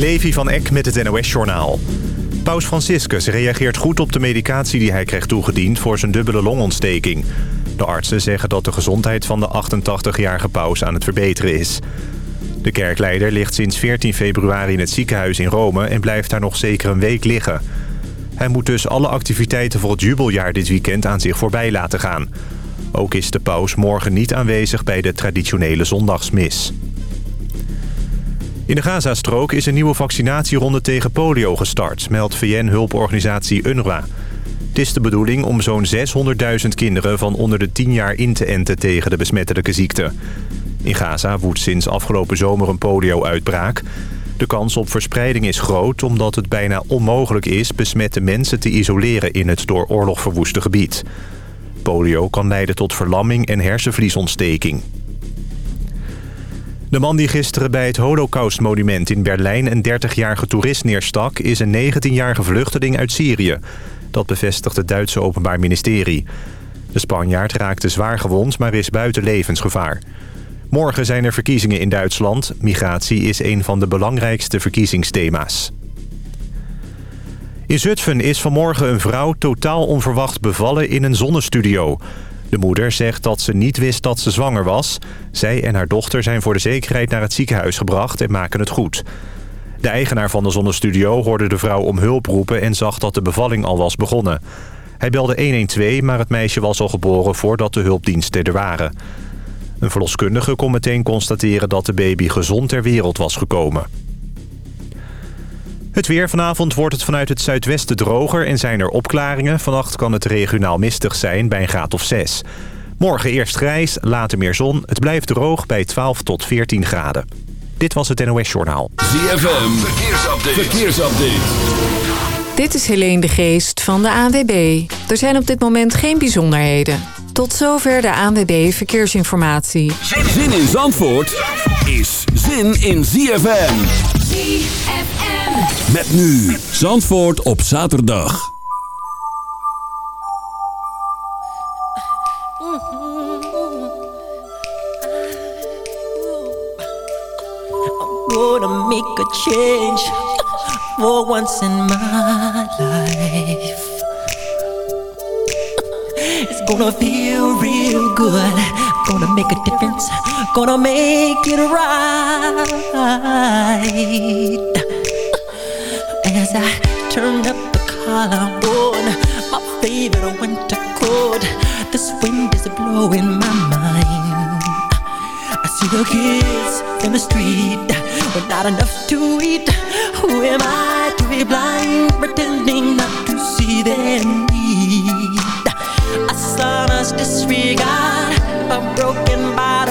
Levi van Eck met het NOS-journaal. Paus Franciscus reageert goed op de medicatie die hij kreeg toegediend... voor zijn dubbele longontsteking. De artsen zeggen dat de gezondheid van de 88-jarige paus aan het verbeteren is. De kerkleider ligt sinds 14 februari in het ziekenhuis in Rome... en blijft daar nog zeker een week liggen. Hij moet dus alle activiteiten voor het jubeljaar dit weekend aan zich voorbij laten gaan. Ook is de paus morgen niet aanwezig bij de traditionele zondagsmis. In de Gazastrook is een nieuwe vaccinatieronde tegen polio gestart... meldt VN-hulporganisatie UNRWA. Het is de bedoeling om zo'n 600.000 kinderen van onder de 10 jaar in te enten tegen de besmettelijke ziekte. In Gaza woedt sinds afgelopen zomer een polio-uitbraak. De kans op verspreiding is groot omdat het bijna onmogelijk is besmette mensen te isoleren in het door oorlog verwoeste gebied. Polio kan leiden tot verlamming en hersenvliesontsteking. De man die gisteren bij het Holocaustmonument in Berlijn een 30-jarige toerist neerstak... is een 19-jarige vluchteling uit Syrië. Dat bevestigt het Duitse Openbaar Ministerie. De Spanjaard raakte zwaar gewond, maar is buiten levensgevaar. Morgen zijn er verkiezingen in Duitsland. Migratie is een van de belangrijkste verkiezingsthema's. In Zutphen is vanmorgen een vrouw totaal onverwacht bevallen in een zonnestudio. De moeder zegt dat ze niet wist dat ze zwanger was. Zij en haar dochter zijn voor de zekerheid naar het ziekenhuis gebracht en maken het goed. De eigenaar van de zonnestudio hoorde de vrouw om hulp roepen... en zag dat de bevalling al was begonnen. Hij belde 112, maar het meisje was al geboren voordat de hulpdiensten er waren. Een verloskundige kon meteen constateren dat de baby gezond ter wereld was gekomen. Het weer. Vanavond wordt het vanuit het zuidwesten droger en zijn er opklaringen. Vannacht kan het regionaal mistig zijn bij een graad of 6. Morgen eerst grijs, later meer zon. Het blijft droog bij 12 tot 14 graden. Dit was het NOS Journaal. ZFM. Verkeersupdate. Verkeersupdate. Dit is Helene de Geest van de ANWB. Er zijn op dit moment geen bijzonderheden. Tot zover de ANWB Verkeersinformatie. Zin in Zandvoort is zin in ZFM. ZFM. Met nu Zandvoort op zaterdag. gonna make a change for once in my life. It's gonna feel real good. Gonna make a difference. Gonna make it right. As I turn up the collar on my favorite winter coat, this wind is blowing my mind. I see the kids in the street with not enough to eat. Who am I to be blind, pretending not to see them? Son's disregard, a broken bottle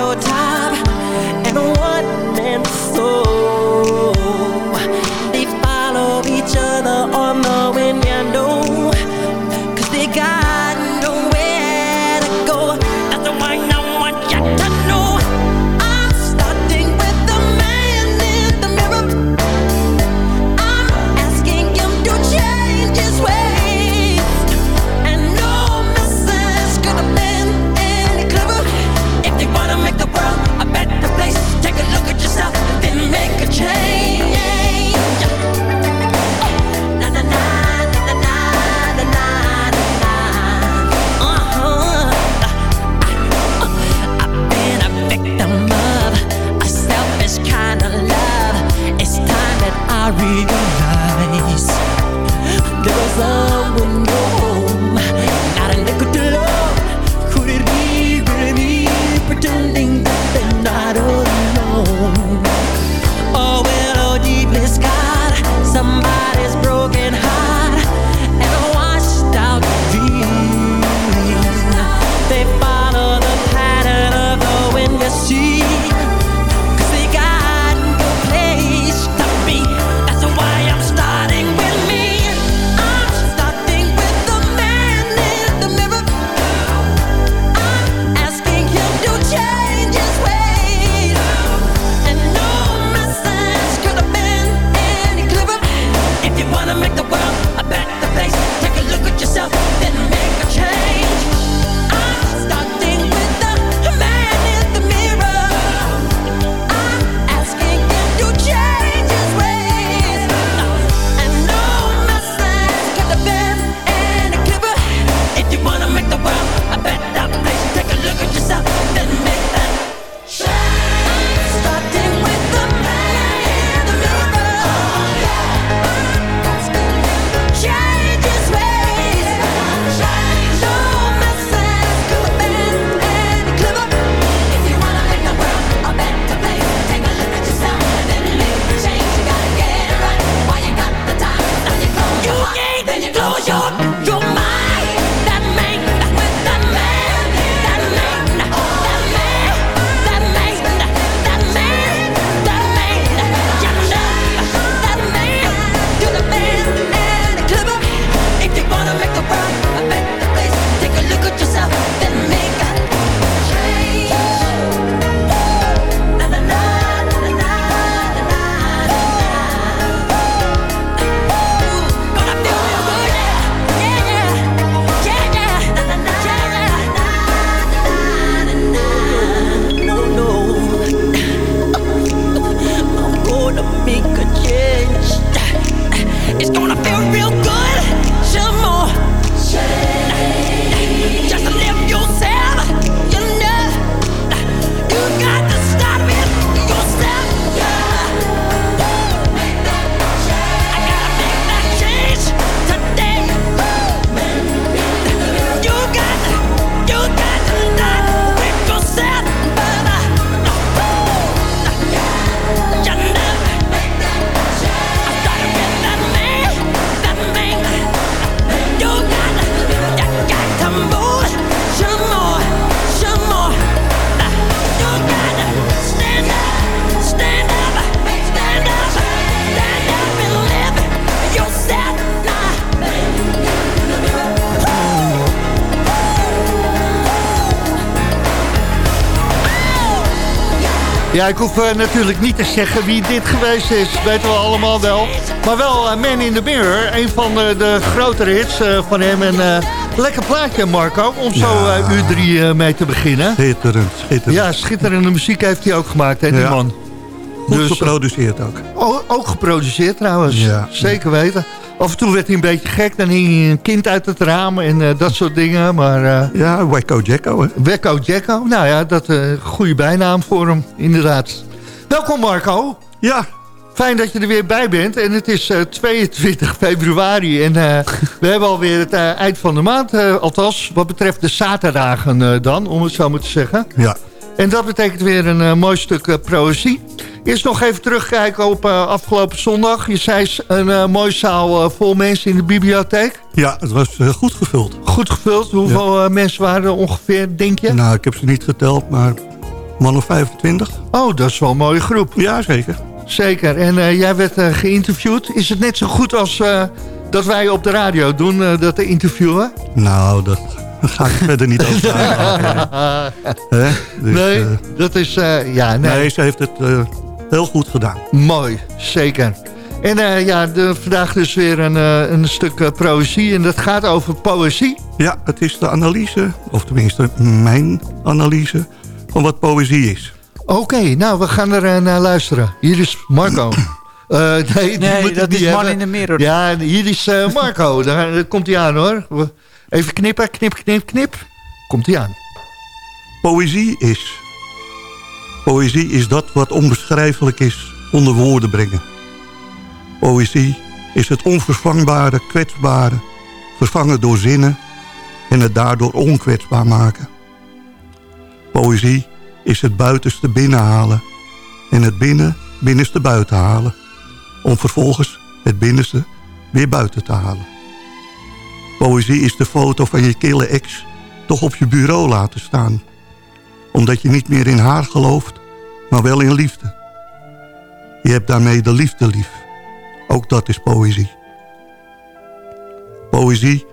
Ja, ik hoef uh, natuurlijk niet te zeggen wie dit geweest is. weten we allemaal wel. Maar wel uh, Man in the Mirror. Een van de, de grotere hits uh, van hem. En lekker plaatje, Marco. Om zo uur drie mee te beginnen. Schitterend, schitterend. Ja, schitterende muziek heeft hij ook gemaakt, hè, die ja. man. Goed dus, geproduceerd ook. Ook, ook geproduceerd trouwens. Ja. Zeker weten. Af en toe werd hij een beetje gek. Dan hing hij een kind uit het raam en uh, dat soort dingen. Maar, uh, ja, Wekko Jacko. Hè? Wekko Jacko. Nou ja, dat uh, goede bijnaam voor hem, inderdaad. Welkom Marco. Ja. Fijn dat je er weer bij bent. En het is 22 februari. En we hebben alweer het eind van de maand. althans, wat betreft de zaterdagen dan, om het zo maar te zeggen. Ja. En dat betekent weer een mooi stuk proëzie. Eerst nog even terugkijken op uh, afgelopen zondag. Je zei een uh, mooie zaal uh, vol mensen in de bibliotheek. Ja, het was goed gevuld. Goed gevuld. Hoeveel mensen waren er ongeveer, denk je? Nou, ik heb ze niet geteld, maar man of 25. Oh, dat is wel een mooie groep. Ja, zeker. Zeker. En jij werd geïnterviewd. Is het net zo goed als dat wij op de radio doen, dat te interviewen? Nou, dat ga ik verder niet over dus, nee, dat is... ja, nee. nee, ze heeft het heel goed gedaan. Mooi, zeker. En uh, ja, de, vandaag dus weer een, uh, een stuk uh, poëzie. En dat gaat over poëzie. Ja, het is de analyse, of tenminste mijn analyse... van wat poëzie is. Oké, nou, we gaan er naar luisteren. Hier is Marco. nee, nee dat is man in de mirror. Ja, hier is Marco. Daar komt hij aan, hoor. Even knippen, knip, knip, knip. Komt hij aan. Poëzie is Poëzie is dat wat onbeschrijfelijk is onder woorden brengen. Poëzie is het onvervangbare, kwetsbare, vervangen door zinnen en het daardoor onkwetsbaar maken. Poëzie is het buitenste binnenhalen en het binnen binnenste buiten halen, om vervolgens het binnenste weer buiten te halen. Poëzie is de foto van je kille ex toch op je bureau laten staan, omdat je niet meer in haar gelooft maar wel in liefde. Je hebt daarmee de liefde lief. Ook dat is poëzie. Poëzie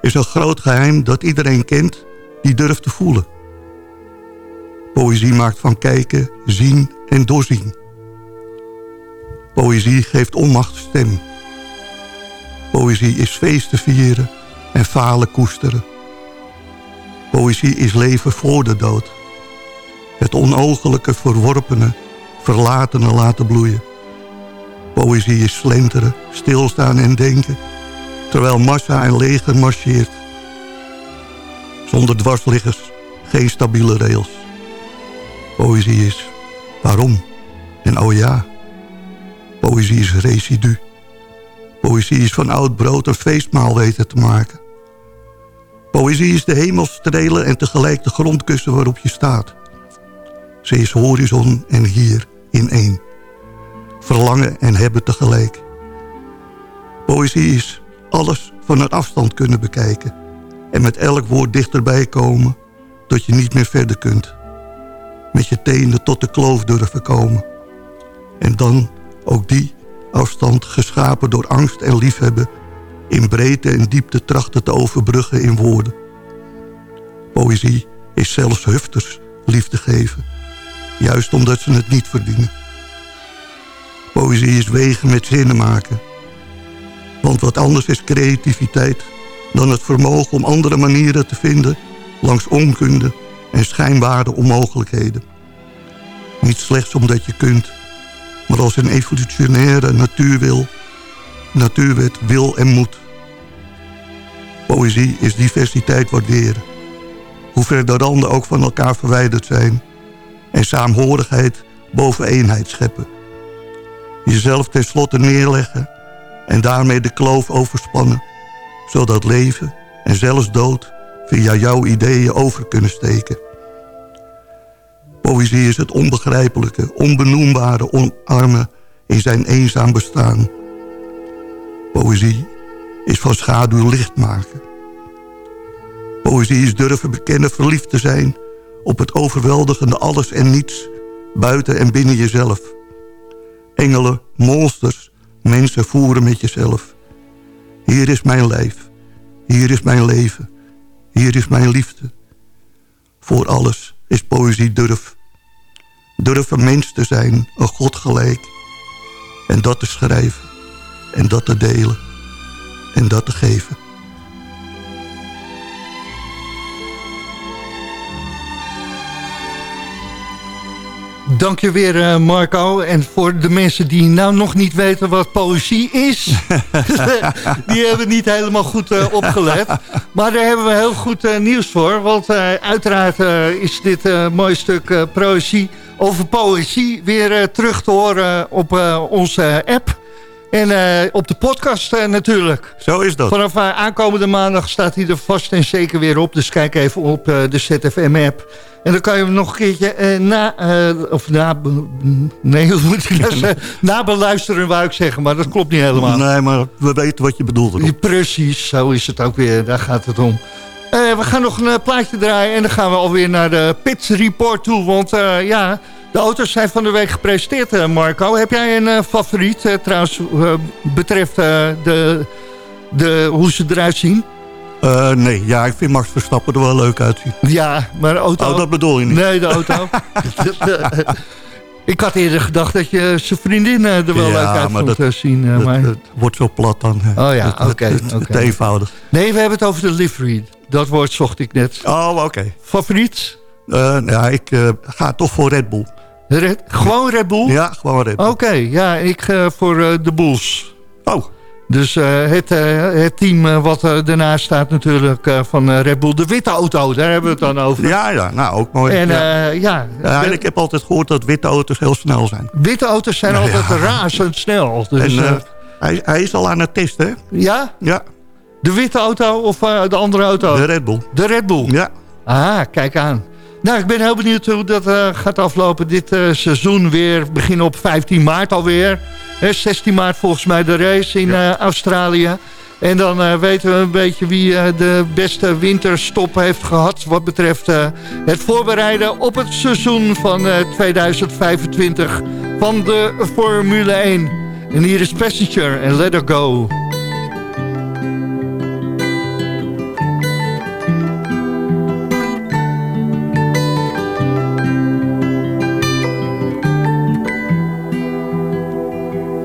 is een groot geheim dat iedereen kent die durft te voelen. Poëzie maakt van kijken, zien en doorzien. Poëzie geeft onmacht stem. Poëzie is feesten vieren en falen koesteren. Poëzie is leven voor de dood het onogelijke verworpene, verlatene laten bloeien. Poëzie is slenteren, stilstaan en denken, terwijl massa en leger marcheert. Zonder dwarsliggers, geen stabiele rails. Poëzie is waarom en oh ja. Poëzie is residu. Poëzie is van oud brood een feestmaal weten te maken. Poëzie is de hemel strelen en tegelijk de grondkussen waarop je staat. Ze is horizon en hier in één. Verlangen en hebben tegelijk. Poëzie is alles van een afstand kunnen bekijken. En met elk woord dichterbij komen tot je niet meer verder kunt. Met je tenen tot de kloof durven komen. En dan ook die afstand geschapen door angst en liefhebben... in breedte en diepte trachten te overbruggen in woorden. Poëzie is zelfs hufters liefde geven juist omdat ze het niet verdienen. Poëzie is wegen met zinnen maken. Want wat anders is creativiteit dan het vermogen om andere manieren te vinden langs onkunde en schijnbare onmogelijkheden. Niet slechts omdat je kunt, maar als een evolutionaire natuurwil, natuurwet wil en moet. Poëzie is diversiteit waarderen. Hoe ver de randen ook van elkaar verwijderd zijn en saamhorigheid boven eenheid scheppen. Jezelf tenslotte neerleggen en daarmee de kloof overspannen, zodat leven en zelfs dood via jouw ideeën over kunnen steken. Poëzie is het onbegrijpelijke, onbenoembare omarmen in zijn eenzaam bestaan. Poëzie is van schaduw licht maken. Poëzie is durven bekennen verliefd te zijn op het overweldigende alles en niets, buiten en binnen jezelf. Engelen, monsters, mensen voeren met jezelf. Hier is mijn lijf, hier is mijn leven, hier is mijn liefde. Voor alles is poëzie durf. Een mens te zijn, een God gelijk. En dat te schrijven. En dat te delen. En dat te geven. Dank je weer, uh, Marco. En voor de mensen die nou nog niet weten wat poëzie is... die hebben niet helemaal goed uh, opgelet. Maar daar hebben we heel goed uh, nieuws voor. Want uiteraard is dit mooi stuk poëzie over poëzie... weer terug te horen op onze app... En op de podcast natuurlijk. Zo is dat. Vanaf aankomende maandag staat hij er vast en zeker weer op. Dus kijk even op de ZFM-app. En dan kan je hem nog een keertje na... Of na... Nee, hoe moet ik dat zeggen? Nabeluisteren wou ik zeggen, maar dat klopt niet helemaal. Nee, maar we weten wat je bedoelt. Erop. Precies, zo is het ook weer. Daar gaat het om. We gaan nog een plaatje draaien en dan gaan we alweer naar de Pits Report toe. Want ja, de auto's zijn van de week gepresenteerd, Marco. Heb jij een favoriet, trouwens, betreft de, de, hoe ze eruit zien? Uh, nee, ja, ik vind Max Verstappen er wel leuk uitzien. Ja, maar de auto... Oh, dat bedoel je niet? Nee, de auto. ik had eerder gedacht dat je zijn vriendin er wel leuk uit dat, zien. Uh, maar... Het, wordt zo plat dan. Oh ja, oké. Okay, Te eenvoudig. Nee, we hebben het over de livery. Dat woord zocht ik net. Oh, oké. Favoriet? Uh, ja, ik ga toch voor Red Bull. Red, gewoon Red Bull? Ja, gewoon Red Bull. Oké, ja, ik voor de Bulls. Oh, dus uh, het, uh, het, team wat ernaast staat natuurlijk van Red Bull. De witte auto, daar hebben we het dan over. Ja, ja nou ook mooi. En, ja. ja, ja ik heb altijd gehoord dat witte auto's heel snel zijn. Witte auto's zijn nou, altijd razendsnel. Dus, en, hij, hij, is al aan het testen? Ja? Ja. De witte auto of de andere auto? De Red Bull. De Red Bull? Ja. Ah, kijk aan. Nou, ik ben heel benieuwd hoe dat gaat aflopen dit seizoen weer. Begin op 15 maart alweer. 16 maart volgens mij de race in ja. uh, Australië. En dan weten we een beetje wie de beste winterstop heeft gehad... wat betreft het voorbereiden op het seizoen van 2025 van de Formule 1. En hier is Passenger en Let Her Go.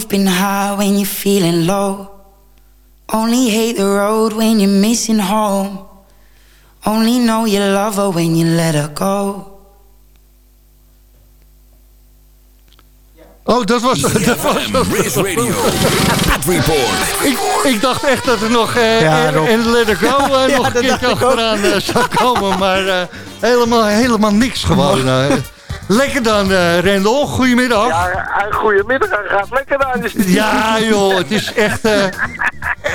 you've been high when you're feeling low. Only hate the road when you're missing home. Only know you love her when you let her go. Oh, dat was... Dat was Race Radio, Pit Report. ik, ik dacht echt dat er nog uh, Ja, en, Let It Go uh, Ja, nog een keertje ook. achteraan uh, zou komen. Maar uh, helemaal, helemaal niks gewoon. Lekker dan, uh, Rendel. Goedemiddag. Ja, goedemiddag. Hij gaat lekker naar de studio. Ja, joh, het is echt... Uh,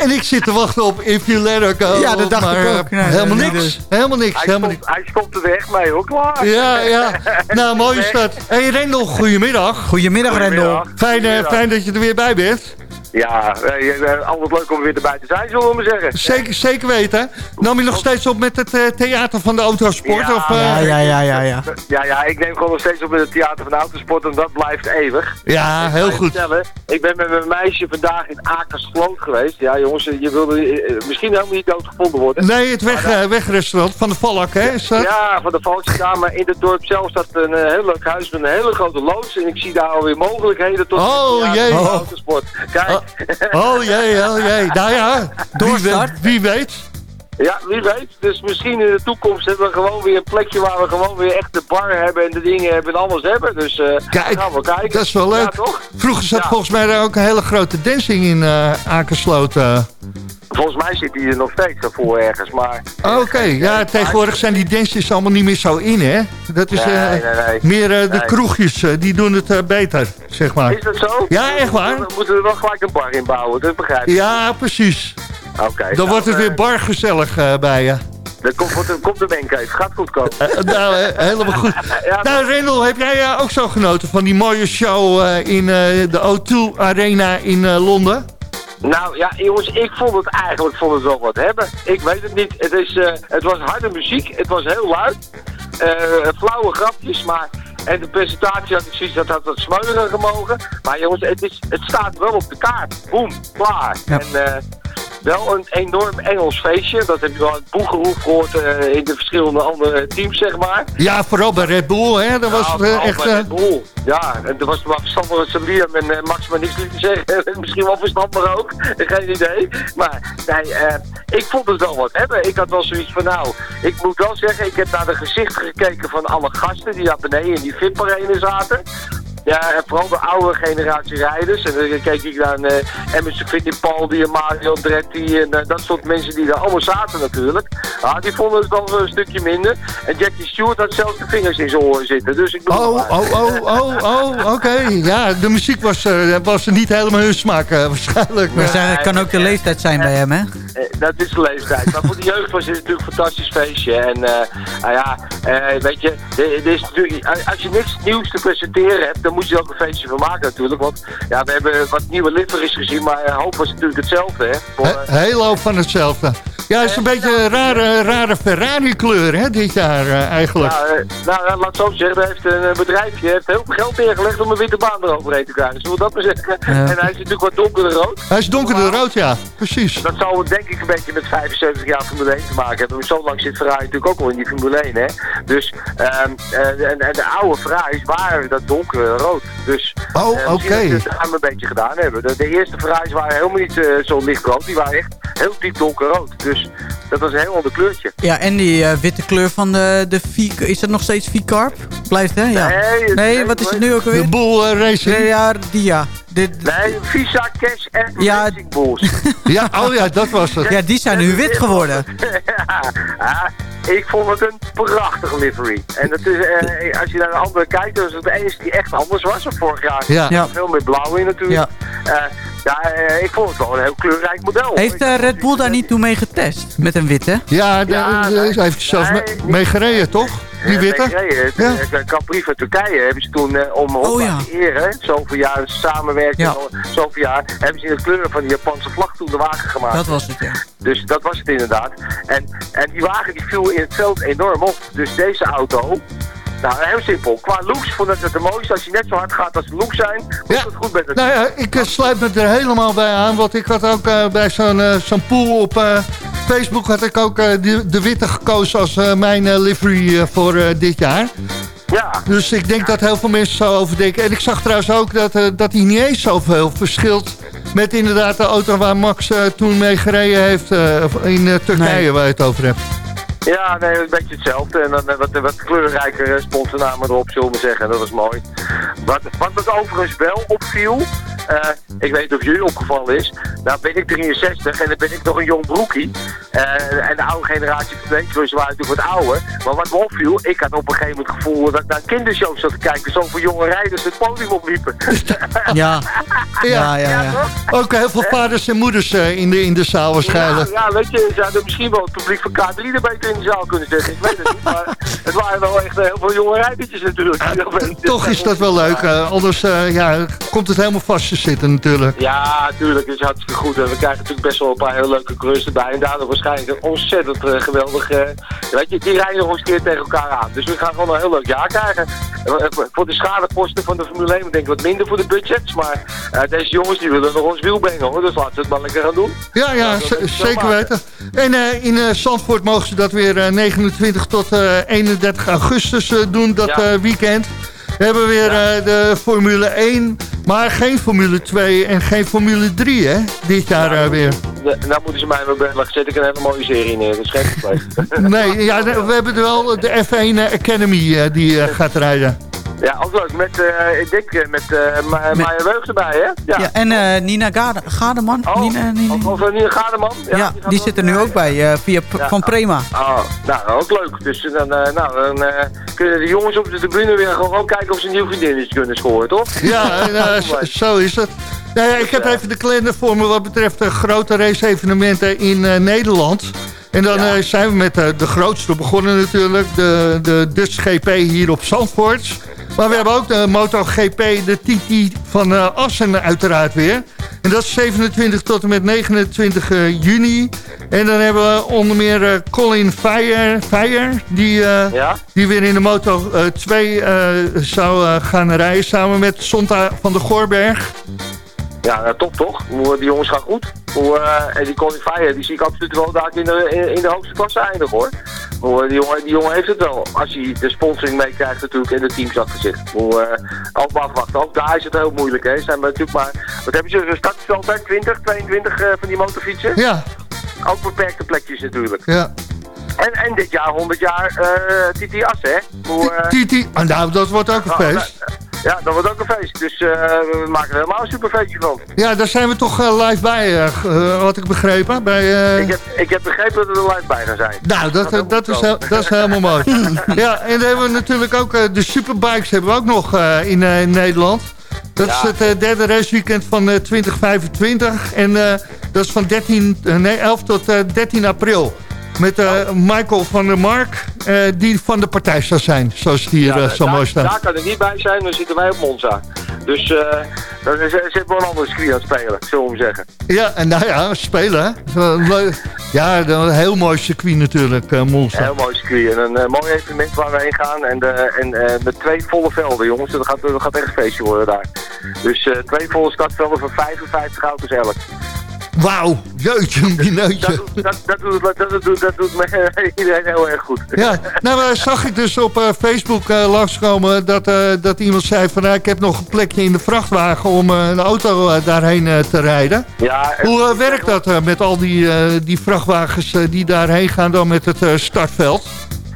en ik zit te wachten op If You Let Her Go. Ja, dat dacht maar, ik ook. Nee, helemaal nee, niks. nee. Helemaal niks. Hij, Helemaal niks. hij stopt er echt mee, hoor. Klaar. Ja, ja. Nou, mooi is dat. Hey, Rendel, goedemiddag. Goedemiddag, Rendel. Fijn, uh, Goedemiddag. fijn dat je er weer bij bent. Ja, eh, eh, altijd leuk om weer erbij te zijn, zullen we maar zeggen. Zeker, zeker weten. Nam je nog steeds op met het uh, theater van de autosport? Ja, of, uh... Ja, ja, ja, ja, ja. Ja, ja, ik neem gewoon nog steeds op met het theater van de autosport en dat blijft eeuwig. ja, heel goed. vertellen, ik ben met mijn meisje vandaag in Akersloot geweest. Ja, jongens, je wilde eh, misschien helemaal niet doodgevonden worden. Nee, het weg, wegrestaurant van de Valk, hè? Is dat? Ja, van de Valkse daar, maar in het dorp zelf staat een heel leuk huis met een hele grote loods. En ik zie daar alweer mogelijkheden tot Oh, het jee. theater van de Oh. autosport. Kijk. Oh jee, oh jee. Nou ja, wie, Doorstart. we- wie weet. Ja, wie weet. Dus misschien in de toekomst hebben we gewoon weer een plekje waar we gewoon weer echt de bar hebben en de dingen hebben en alles hebben. Dus eh Kijk, gaan we kijken. dat is wel leuk. Ja, toch? Vroeger zat Ja. volgens mij daar ook een hele grote dancing in uh, Akersloot. uh. Volgens mij zit hij er nog steeds daarvoor ergens, maar... Oh, Oké, ja, tegenwoordig zijn die dances allemaal niet meer zo in, hè? Dat is Nee, uh, nee, nee. meer uh, de kroegjes, uh, die doen het uh, beter, zeg maar. Is dat zo? Ja, echt waar. We moeten er wel gelijk een bar in bouwen, dat begrijp ik. Ja, precies. Oké. Dan nou, wordt het eh, weer bargezellig uh, bij je. Er komt, wordt- komt de mancave, gaat goed komen. Uh, nou, helemaal goed. Ja, Nou, Rendel, heb jij ook zo genoten van die mooie show in de O2 Arena in Londen? Nou ja, jongens, ik vond het eigenlijk vond het wel wat hebben. Ik weet het niet. Het, is, eh, het was harde muziek, het was heel luid. Eh, flauwe grapjes, maar... En de presentatie had ik zoiets, dat had wat smeuiger gemogen. Maar jongens, het, is, het staat wel op de kaart. Boom, klaar. Ja. En eh, wel een enorm Engels feestje. Dat heb je wel het boegeroep gehoord eh, in de verschillende andere teams, zeg maar. Ja, vooral bij Red Bull, hè? Dat was Ja, uh, vooral echt... Red Bull. Ja, en er was maar verstandig dat Liam en Max maar niks lieten zeggen. Misschien wel verstandig ook, geen idee. Maar nee, ik vond het wel wat hebben. Ik had wel zoiets van, nou, ik moet wel zeggen, ik heb naar de gezichten gekeken van alle gasten die daar beneden in die VIP-arena zaten. Ja, en vooral de oude generatie rijders. En dan keek ik naar uh, Emerson Fittipaldi en Mario Andretti en uh, dat soort mensen die daar allemaal zaten natuurlijk. Ja, die vonden het wel een stukje minder. En Jackie Stewart had zelfs de vingers in zijn oren zitten. Dus ik bedoel, Oh, oh, oh, oh, oh, oké. Okay. Ja, de muziek was, uh, was niet helemaal hun smaak uh, waarschijnlijk. Maar het kan ook de leeftijd zijn bij hem, hè? Dat is de leeftijd. Maar voor de jeugd was het natuurlijk een fantastisch feestje. En uh, nou ja, weet je, er is natuurlijk, als je niks nieuws te presenteren hebt, dan moet je ook een feestje van maken natuurlijk. Want ja, we hebben wat nieuwe liveries gezien, maar een hoop was natuurlijk hetzelfde. Hè? Voor, He heel hoop van hetzelfde. Ja, het is een beetje een rare, rare Ferrari-kleur hè, dit jaar uh, eigenlijk. Uh, nou, laat zo zeggen, er heeft een bedrijfje heeft heel veel geld neergelegd om een witte baan eroverheen te krijgen. Zullen we dat maar zeggen? Ja. En hij is natuurlijk wat donkerder rood. Hij is donkerder rood, ja. Precies. Dat zou denk ik een beetje met 75 jaar Formule 1 te maken hebben. Zo lang zit Ferrari natuurlijk ook al in die Formule 1, hè. Dus, um, uh, en, en, de oude Ferraris waren dat donkere rood. Dus, oh, oké. Okay. Dat we een beetje gedaan hebben. De, de eerste Ferraris waren helemaal niet uh, zo lichtrood. Die waren echt heel diep donkerrood. Dus dat was een heel ander kleurtje. Ja, en die uh, witte kleur van de, de V... Is dat nog steeds V-Carb? Blijft, hè? Ja. Nee, nee, wat is het nu ook alweer? De uh, Racing. Nee, ja, die ja. De, de, nee, Visa, Cash en ja, Racing Bulls. ja, oh ja, dat was het. Ja, die zijn nu wit geworden. ja, ik vond het een prachtige livery. En dat is, uh, als je naar de andere kijkt, was het de enige die echt anders was. Van vorig jaar ja. ja. veel meer blauw in natuurlijk. Ja. Uh, ja, uh, ik vond het wel een heel kleurrijk model. Heeft uh, Red Bull daar niet toe mee getest? Met een witte? Ja, daar ja, heeft hij zelfs nee, mee, mee gereden, toch? Die witte? Ja. Capri van Turkije hebben ze toen uh, om oh, ja. te eren, zoveel jaar samenwerking, ja. zoveel jaar, hebben ze in de kleuren van de Japanse vlag toen de wagen gemaakt. Dat was het, ja. Dus dat was het inderdaad. En, en die wagen die viel in het veld enorm op. Dus deze auto, Nou, heel simpel. Qua looks vond ik het de mooiste. Als je net zo hard gaat als de looks zijn, komt Ja. het goed met het. Nou ja, ik eh, sluit me er helemaal bij aan. Want ik had ook eh, bij zo'n eh, zo'n pool op eh, Facebook... had ik ook eh, de, de witte gekozen als eh, mijn livery voor eh, dit jaar. Ja, Dus ik denk dat heel veel mensen zo overdenken. En ik zag trouwens ook dat, dat hij niet eens zoveel verschilt... met inderdaad de auto waar Max toen mee gereden heeft... eh, in Turkije, Nee. waar je het over hebt. Ja nee, een beetje hetzelfde. En dan eh, wat, wat kleurrijker sponsornamen erop, zullen we zeggen. Dat was mooi. Wat, wat me overigens wel opviel... eh, ik weet niet of jullie opgevallen is. Nou ben ik 63 en dan ben ik nog een jong broekie. Eh, en de oude generatie van Beethoven waren natuurlijk wat ouder. Maar wat me opviel, ik had op een gegeven moment het gevoel dat ik naar een kindershow zat te kijken. Zoveel jonge rijders het podium opliepen. Ja. Ja, ja, Ja, ja. Ook heel veel vaders en moeders eh, in, de, in de zaal waarschijnlijk. Ja, ja, weet je, ze hadden misschien wel het publiek van K3 er beter in de zaal kunnen zeggen. Ik weet het niet, maar het waren wel echt heel veel jonge rijdertjes natuurlijk. Toch is dat wel leuk. eh, anders eh, ja, komt het helemaal vast te zitten natuurlijk. Ja, tuurlijk, het is hartstikke goed. En we krijgen natuurlijk best wel een paar hele leuke coureurs erbij. En daardoor waarschijnlijk een ontzettend eh, geweldig... eh, weet je, die rijden nog eens een keer tegen elkaar aan. Dus we gaan gewoon een heel leuk jaar krijgen. Eh, Voor de schadeposten van de Formule 1 denk ik wat minder voor de budgets. Maar eh, deze jongens die willen nog ons wiel brengen hoor. Dus laten we het maar lekker gaan doen. Ja, ja, zo zeker maken. weten. En eh, in eh, Zandvoort mogen ze dat weer eh, 29 tot eh, 31 augustus eh, doen, dat Ja. eh, weekend. We hebben weer eh, de Formule 1, maar geen Formule 2 en geen Formule 3, hè? Dit jaar eh, weer. Nou moeten ze mij maar bellen. Zet ik een hele mooie serie neer. Dat is geen probleem. Nee, ja, we hebben wel de F1 Academy eh, die eh, gaat rijden. Ja, ook leuk. Met, eh, ik denk eh, met eh Ma Met- Maya Weug erbij, hè? Ja, en eh, Nina Gade, Gademan. Oh, Nina, Nina- of, of Nina Gademan. ja, gaat die zit er nu ook bij, eh, via P- Ja. van Prema. Oh, nou, ook leuk. Dus dan, eh, nou, dan eh, kunnen de jongens op de tribune weer gewoon kijken of ze een nieuw vriendinnetje kunnen scoren, toch? Ja, zo is het. Nou ja, ik heb even de kalender voor me wat betreft de grote race-evenementen in eh, Nederland. En dan Ja. eh, zijn we met de grootste begonnen natuurlijk, de, de Dutch GP hier op Zandvoort. Maar we hebben ook de MotoGP, de TT van eh, Assen uiteraard weer. En dat is 27 tot en met 29 eh, juni. En dan hebben we onder meer eh, Colin Fire, Fire die, Ja? die weer in de Moto eh, 2 eh, zou gaan rijden. Samen met Sonta van de Goorberg. Ja, nou, top toch? Hoe, die jongens gaan goed. Hoe, en die Colin Fire, die zie ik absoluut wel daar in de, in de hoogste klasse eindigen hoor. Eh, die, jongen, die jongen heeft het wel. Als hij de sponsoring meekrijgt natuurlijk en de teams achter zich. Hoe, eh ook maar afwachten. Ook daar is het heel moeilijk hè. Zijn we natuurlijk maar, wat hebben ze, een startveld hè? 20, 22 eh, van die motorfietsen. Ja, Ook beperkte plekjes natuurlijk. ja. En, en dit jaar 100 jaar eh Titi Assen hè. Hoe, eh, Titi, nou dat wordt ook een oh, feest. Ja, dat wordt ook een feest. Dus eh, we maken er helemaal een superfeestje van. Ja, daar zijn we toch eh, live bij, eh, wat ik begrepen. Bij, Ik heb, ik heb begrepen dat we er live bij gaan zijn. Nou, dat, Dat is, heel- dat is helemaal mooi. ja, en dan hebben we natuurlijk ook de superbikes hebben we ook nog in, in Nederland. Dat is het derde raceweekend van eh, 2025. En dat is van 13, eh, nee, 11 tot eh, 13 april. Met eh, Michael van der Mark, eh, die van de partij zou zijn. Zoals het hier Ja, eh, zo daar, mooi staat. Daar kan ik niet bij zijn, dan zitten wij op Monza. Dus eh dan zit wel een andere screen aan het spelen, zullen we zeggen. Ja, en nou ja, spelen. hè. Ja, een heel mooi circuit natuurlijk, eh Monza. Een heel mooi circuit en een mooi evenement waar we heen gaan. En, de, en met twee volle velden, jongens. Dat gaat, dat gaat echt een feestje worden daar. Dus twee volle startvelden van 55 auto's elk. Wauw, jeutje, Dat, mineutje. doet- dat, dat, doet, dat, dat, doet, dat doet me, iedereen heel erg goed. Ja, nou eh, zag ik dus op eh, Facebook eh, langskomen dat, dat iemand zei van... nou, ik heb nog een plekje in de vrachtwagen om een auto daarheen te rijden. Ja, Hoe werkt dat met al die, die vrachtwagens die daarheen gaan dan met het startveld?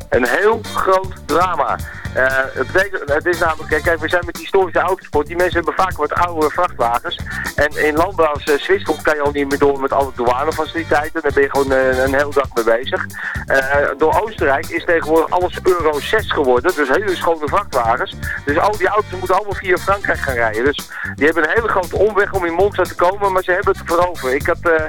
Een heel groot drama. Eh, het, het is namelijk, kijk, kijk, we zijn met die historische autosport. Die mensen hebben vaak wat oudere vrachtwagens. En in landen als eh, kan je al niet meer door met alle douanefaciliteiten. Daar ben je gewoon eh, een hele dag mee bezig. Eh, door Oostenrijk is tegenwoordig alles Euro 6 geworden. Dus hele schone vrachtwagens. Dus al die auto's moeten allemaal via Frankrijk gaan rijden. Dus die hebben een hele grote omweg om in Monza te komen. Maar ze hebben het veroverd. Ik had eh,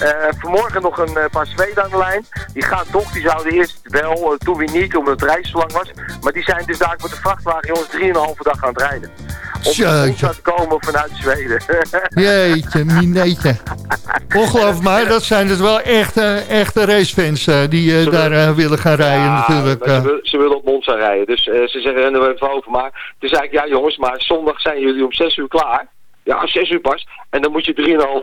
eh, vanmorgen nog een eh, paar Zweden aan de lijn. Die gaan toch, die zouden eerst wel, eh, toen weer niet, omdat het reis zo lang was. Maar die zijn dus daar met de vrachtwagen, jongens, drieënhalve dag aan het rijden. Om te komen vanuit Zweden. Jeetje, mineetje. Ongelooflijk maar, dat zijn dus wel echte, echte racefans eh, die eh, daar eh, willen gaan rijden Ja, natuurlijk. maar Ze, eh. willen- ze willen op Monza rijden. Dus eh, ze zeggen, en we hebben het over. Maar toen zei ik, ja jongens, maar zondag zijn jullie om 6 uur klaar. Ja, 6 uur pas. En dan moet je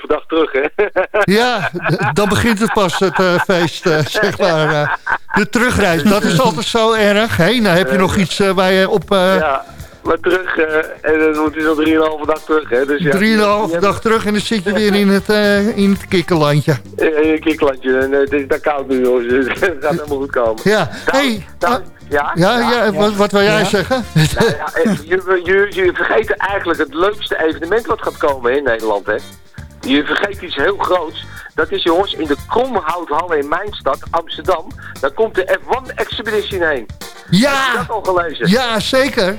3,5 dag terug, hè? Ja, dan begint het pas, het eh, feest, eh, zeg maar. eh. de terugreis, dat is altijd zo erg. Hé, nou heb je nog iets waar je op ja, maar terug, en dan moet je dan 3,5 dag terug, hè? Dus ja, 3,5 dag terug en dan zit je weer in het, in het kikkerlandje. Eh, Een kikkerlandje, en het is daar koud nu, jongens. Dus het gaat helemaal goed komen. Ja, hey, nou, ja, ja, ja, wat, wat wil jij Ja. zeggen? Nou ja, je, je, je vergeet eigenlijk het leukste evenement wat gaat komen in Nederland, hè. Je vergeet iets heel groots. Dat is jongens in de Kromhouthal in mijn stad, Amsterdam. Daar komt de F1 Expedition heen. Heb je Ja, dat al gelezen? ja, zeker.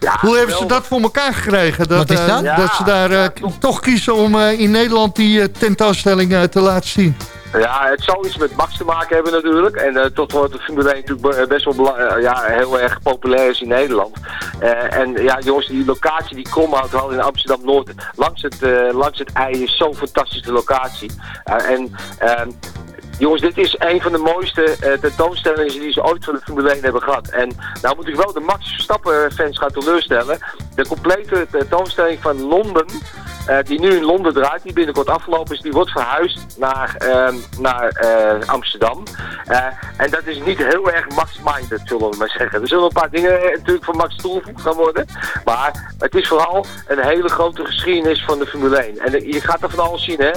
Ja, Hoe hebben ze dat voor elkaar gekregen? Dat, Wat is eh, dat? Ja. dat ze daar eh, toch kiezen om eh, in Nederland die tentoonstelling te laten zien. Ja, het zal iets met Max te maken hebben natuurlijk. En eh, tot wordt de Formule 1 natuurlijk be- best wel eh, ja, heel erg populair is in Nederland. Eh, en ja, jongens, die locatie, die Kromhouthal in Amsterdam-Noord, langs het, eh, langs het ei is zo'n fantastische locatie. Eh, en ehm, jongens, dit is een van de mooiste eh, tentoonstellingen die ze ooit van de Formule 1 hebben gehad. En nou moet ik wel de Max Verstappen-fans gaan teleurstellen. De complete tentoonstelling van Londen... eh, die nu in Londen draait, die binnenkort afgelopen is, die wordt verhuisd naar, ehm, naar eh, Amsterdam. Eh, en dat is niet heel erg Max-minded, zullen we maar zeggen. Er zullen een paar dingen natuurlijk voor Max toegevoegd gaan worden. Maar het is vooral een hele grote geschiedenis van de Formule 1. En je gaat er van alles zien, hè.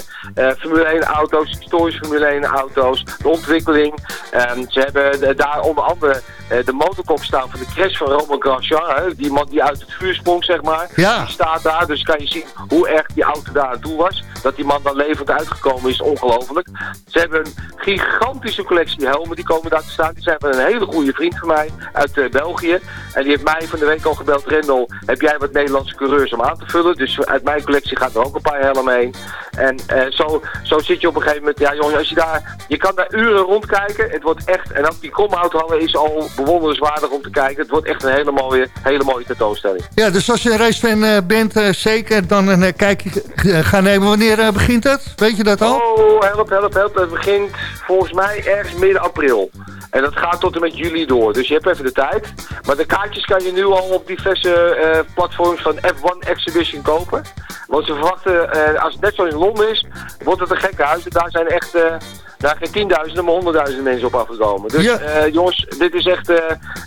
Formule 1 auto's, historische Formule 1 auto's, de ontwikkeling. Ehm, ze hebben daar onder andere de motorkop staan van de crash van Roman Grosjean. Hè? Die man die uit het vuur sprong, zeg maar. Ja. Die staat daar, dus kan je zien hoe erg die auto daar aan toe was. Dat die man dan levend uitgekomen is, ongelooflijk. Ze hebben een gigantische collectie helmen, die komen daar te staan. Die zijn van een hele goede vriend van mij uit eh, België. En die heeft mij van de week al gebeld, Rendel, heb jij wat Nederlandse coureurs om aan te vullen? Dus uit mijn collectie gaat er ook een paar helmen heen. En eh, zo, zo zit je op een gegeven moment, ja jongens, als je daar, je kan daar uren rondkijken. Het wordt echt, en ook die komhouthallen is al bewonderenswaardig om te kijken. Het wordt echt een hele mooie, hele mooie tentoonstelling. Ja, dus als je een racefan eh, bent, zeker dan een eh, kijkje eh, gaan nemen. Wanneer eh, begint het? Weet je dat al? Oh, help, help, help. Het begint volgens mij ergens midden april. En dat gaat tot en met juli door. Dus je hebt even de tijd. Maar de kaartjes kan je nu al op diverse eh, platforms van F1 Exhibition kopen. Want ze verwachten, als het net zo in Londen is, wordt het een gekke huis. Daar zijn echt, daar geen tienduizenden, maar honderdduizenden mensen op afgekomen. Dus Ja. eh, jongens, dit is echt, eh,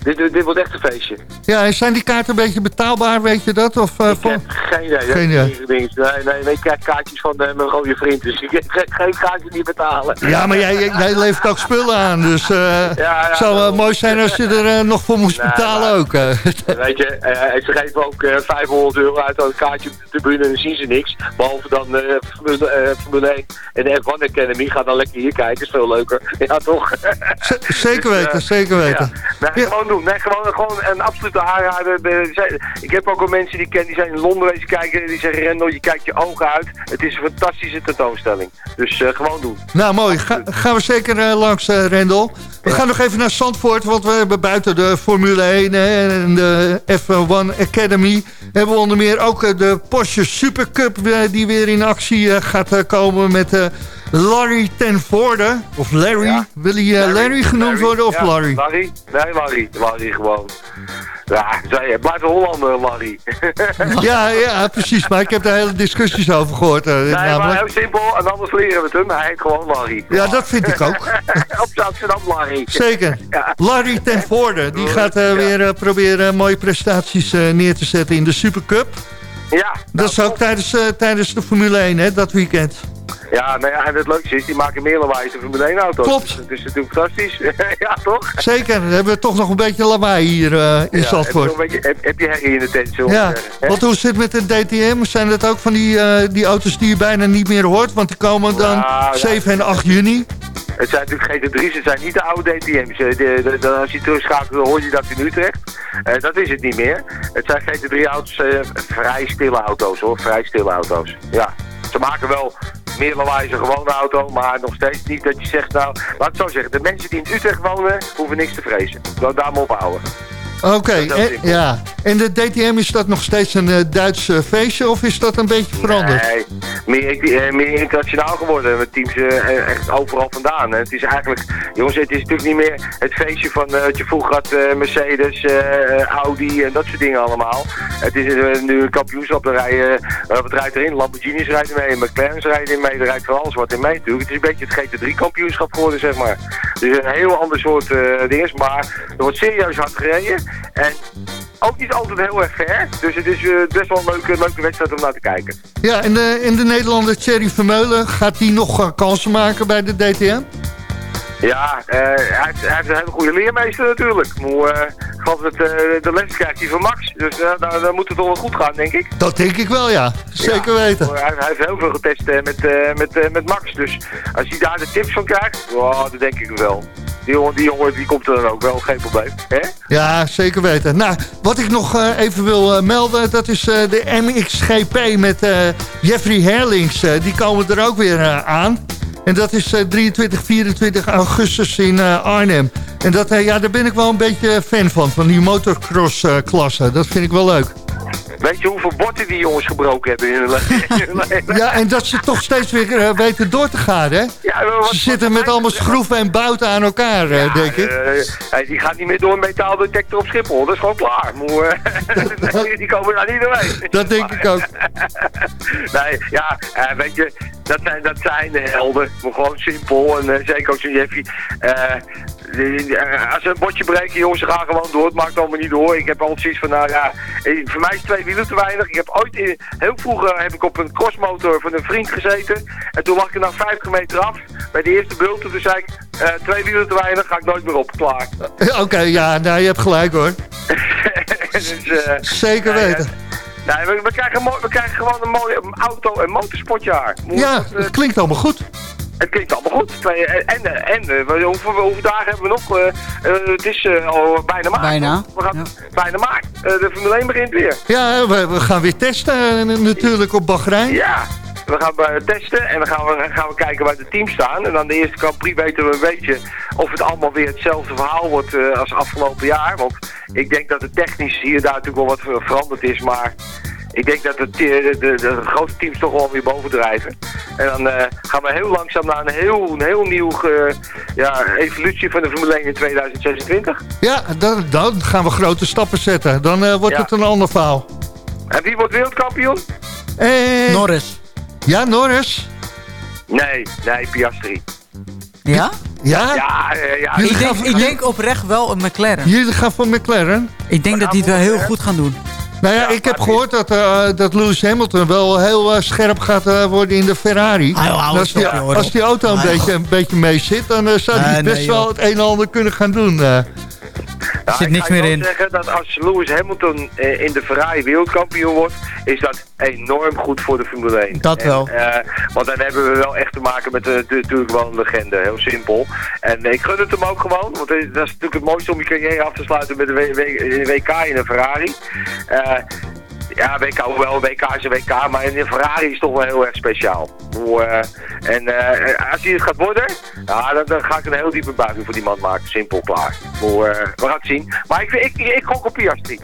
dit, dit wordt echt een feestje. Ja, zijn die kaarten een beetje betaalbaar, weet je dat? Of, Ik van- heb geen idee. Geen idee. Nee, nee, nee, ik krijg kaartjes van mijn rode vriend. Dus ik heb geen kaartjes niet betalen. Ja, maar jij, jij- levert ook spullen aan, dus ja, het zou wel mooi zijn als je er nog voor moest betalen maar- ook. Weet je, eh, ze geven ook eh 500 euro uit aan een kaartje op de tribune en dan zien ze niks. Behalve dan Formule, Formule 1 en de F1 Academy. Ga dan lekker hier kijken, is veel leuker. Ja, toch? Z- zeker weten, Dus, eh, zeker weten. Ja. Nee, gewoon doen. Nee, gewoon, gewoon een absolute aanrader. Ik heb ook al mensen die ik ken, die zijn in Londen wezen kijken. Die zeggen, Rendel, je kijkt je ogen uit. Het is een fantastische tentoonstelling. Dus eh, gewoon doen. Nou, mooi. Ga- gaan we zeker eh, langs, eh, Rendel. We gaan nog even naar Zandvoort, want we hebben buiten de Formule 1 hè, en de F1 Academy... hebben we onder meer ook de Porsche Supercup die weer in actie gaat komen met Larry ten Voorde. Of Larry. Ja. Wil hij eh, Larry, genoemd worden of ja, Larry? Larry? Nee, Larry. Larry gewoon. Ja, blijf een Hollander, Larry. Ja, ja, precies. Maar ik heb daar hele discussies over gehoord. eh, Nee, maar heel simpel. En anders leren we het hem. Hij heet gewoon Larry. Ja, dat vind ik ook. Op Amsterdam Larry. Zeker. Ja. Larry ten Voorde, die gaat eh, weer eh, proberen mooie prestaties eh, neer te zetten in de Supercup. Ja. Dat is ook tijdens, eh, tijdens de Formule 1, hè, dat weekend. Ja, nou ja, en het leukste is, die maken meer lawaai dan Formule 1 auto's. Klopt. Dus het is natuurlijk fantastisch. ja, toch? Zeker, dan hebben we toch nog een beetje lawaai hier eh, in Ja, Zandvoort. Heb je, een beetje, heb, heb je herrie in de tent, we Ja, hè? want hoe zit het met de DTM? Zijn dat ook van die, eh, die auto's die je bijna niet meer hoort? Want die komen dan Ja, ja. 7 en 8 juni. Het zijn natuurlijk GT3's, het zijn niet de oude DTM's. Eh, De, de, de- als je terugschakelt, hoor je dat in Utrecht. Eh, dat is het niet meer. Het zijn GT3-auto's, eh, vrij stille auto's hoor, vrij stille auto's. Ja, ze maken wel meer lawaai als een gewone auto, maar nog steeds niet dat je zegt, nou, laat ik zo zeggen, de mensen die in Utrecht wonen, hoeven niks te vrezen. Laat daar maar op houden. Oké, en, simpel. ja. En de DTM, is dat nog steeds een eh, Duits eh, feestje of is dat een beetje veranderd? Nee, meer, eh, meer internationaal geworden. Met teams eh, echt overal vandaan. En het is eigenlijk, jongens, het is natuurlijk niet meer het feestje van eh, wat je vroeger had, eh, Mercedes, eh, Audi en dat soort dingen allemaal. Het is eh, nu een kampioenschap, daar rijden, eh, wat rijdt erin? Lamborghinis rijden mee, McLaren's rijden in mee, er rijdt van alles wat in mee natuurlijk. Het is een beetje het GT3 kampioenschap geworden, zeg maar. Dus een heel ander soort eh dingen, maar er wordt serieus hard gereden. En ook niet altijd heel erg ver. Dus het is eh, best wel een leuke, leuke wedstrijd om naar te kijken. Ja, en de, en de Nederlander Thierry Vermeulen, gaat die nog eh, kansen maken bij de DTM? Ja, eh, hij, heeft, hij heeft een hele goede leermeester natuurlijk. Maar, eh, ik geloof dat eh, de les krijgt hij van Max. Dus eh, daar, moet het toch wel goed gaan, denk ik. Dat denk ik wel, ja. Zeker Ja, weten. Hij, hij heeft heel veel getest eh, met, eh, met, eh, met Max. Dus als hij daar de tips van krijgt, oh, dat denk ik wel. Die jongen, die jongen die komt er dan ook wel, geen probleem. Hè? Ja, zeker weten. Nou, wat ik nog eh, even wil eh, melden, dat is eh, de MXGP met Jeffrey Herlings. Die komen er ook weer aan. En dat is eh, 23, 24 augustus in Arnhem. En dat, ja, daar ben ik wel een beetje fan van, van die motocross eh, klasse. Dat vind ik wel leuk. Weet je hoeveel borden die jongens gebroken hebben in hun leven? Ja, en dat ze toch steeds weer eh, weten door te gaan, hè? Ja, wat- Ze zitten met allemaal schroeven en bouten aan elkaar, eh, denk ik. Hij- die gaat niet meer door een metaaldetector op Schiphol. Dat is gewoon klaar. Eh, die komen daar niet doorheen. Dat denk ik ook. nee, ja, weet je, dat zijn, dat zijn de helden. Maar gewoon simpel. En zeker ook zo'n Jeffy. Eh, als ze een botje breken, jongens, ze gaan gewoon door. Het maakt allemaal niet door. Ik heb altijd zoiets van, nou ja, eh, voor mij is twee wielen te weinig. Ik heb ooit, in, heel vroeger heb ik op een crossmotor van een vriend gezeten. En toen lag ik er na 50 meter af. Bij de eerste bult, toen zei ik, eh, twee wielen te weinig, ga ik nooit meer op. Klaar. Oké, ja, nou, je hebt gelijk hoor. dus, Zeker nee, weten. nee, we, we, krijgen we krijgen gewoon een mooie auto- en motorsportjaar. Moet- Ja, het klinkt allemaal goed. Het klinkt allemaal goed. Twee, en en, en eh, hoeveel, hoeveel dagen hebben we nog? Eh, eh, het is eh, al bijna maart. Bijna, We gaan bijna maart. Eh, de Formule 1 begint weer. Ja, we, we gaan weer testen eh, natuurlijk op Bahrein. Ja. We gaan eh, testen en dan gaan we, gaan we kijken waar de teams staan. En aan de eerste Grand Prix weten we een beetje of het allemaal weer hetzelfde verhaal wordt eh, als afgelopen jaar. Want ik denk dat het technisch hier daar natuurlijk wel wat ver- veranderd is. Maar ik denk dat het, de, de, de grote teams toch wel weer bovendrijven. En dan eh, gaan we heel langzaam naar een heel, een heel nieuw eh, ja, evolutie van de Formule 1 in 2026. Ja, dan, dan gaan we grote stappen zetten. Dan eh, wordt Ja. het een ander verhaal. En wie wordt wereldkampioen? Eh, Norris. ja, Norris. Nee, nee, Piastri. Ja? Ja? Ja, ja. Jullie Ik denk, ik denk oprecht wel een McLaren. Jullie gaan voor McLaren. Ik denk dat die het wel heel goed gaan doen. Nou ja, Ja, ik heb gehoord dat, eh, dat Lewis Hamilton wel heel eh, scherp gaat eh, worden in de Ferrari. Ah, joh, als, die, op, joh, als die auto een, Ah, beetje, een beetje mee zit, dan zou hij best nee, wel het een en ander kunnen gaan doen. Ja, zit ik niks meer in. zeggen dat als Lewis Hamilton eh, in de Ferrari wereldkampioen wordt, is dat enorm goed voor de Formule 1. Dat En, wel. eh, want dan hebben we wel echt te maken met eh, natuurlijk wel een legende, heel simpel. En ik gun het hem ook gewoon, want dat is natuurlijk het mooiste om je carrière af te sluiten met een WK in een Ferrari. Ja, WK, hoewel een WK is een WK, maar in een Ferrari is toch wel heel erg speciaal. Hoe, eh, en eh, als hij het gaat worden, ja, dan, dan ga ik een heel diepe buiging voor die man maken. Simpel, klaar. Eh, we gaan het zien. Maar ik, ik, ik, ik gok op Piastri.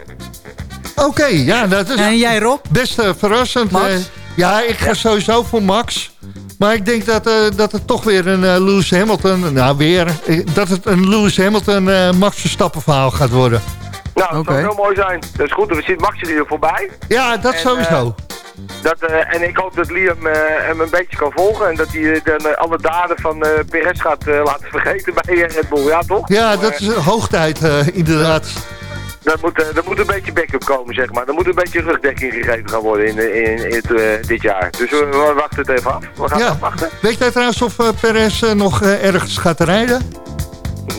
Oké, ja, dat is En jij Rob? best verrassend. Max? ja, ik ga sowieso voor Max. Maar ik denk dat, eh, dat het toch weer een Lewis Hamilton... Nou, weer. dat het een Lewis Hamilton eh Max Verstappen verhaal gaat worden. Nou, dat zou heel mooi zijn. Dat is goed, we zien Max er hier voorbij. Ja, dat En, sowieso. Dat, eh, en ik hoop dat Liam eh, hem een beetje kan volgen. En dat hij eh, dan eh, alle daden van eh Perez gaat eh, laten vergeten bij eh, Red Bull. Ja, toch? ja, dat is eh, hoog tijd, eh, inderdaad. Dat moet, eh, dat moet een beetje backup komen, zeg maar. Er moet een beetje rugdekking gegeven gaan worden in, in, in het, eh, dit jaar. Dus we, we wachten het even af. We gaan Ja. afwachten. Weet jij trouwens of eh, Perez eh, nog eh, ergens gaat rijden?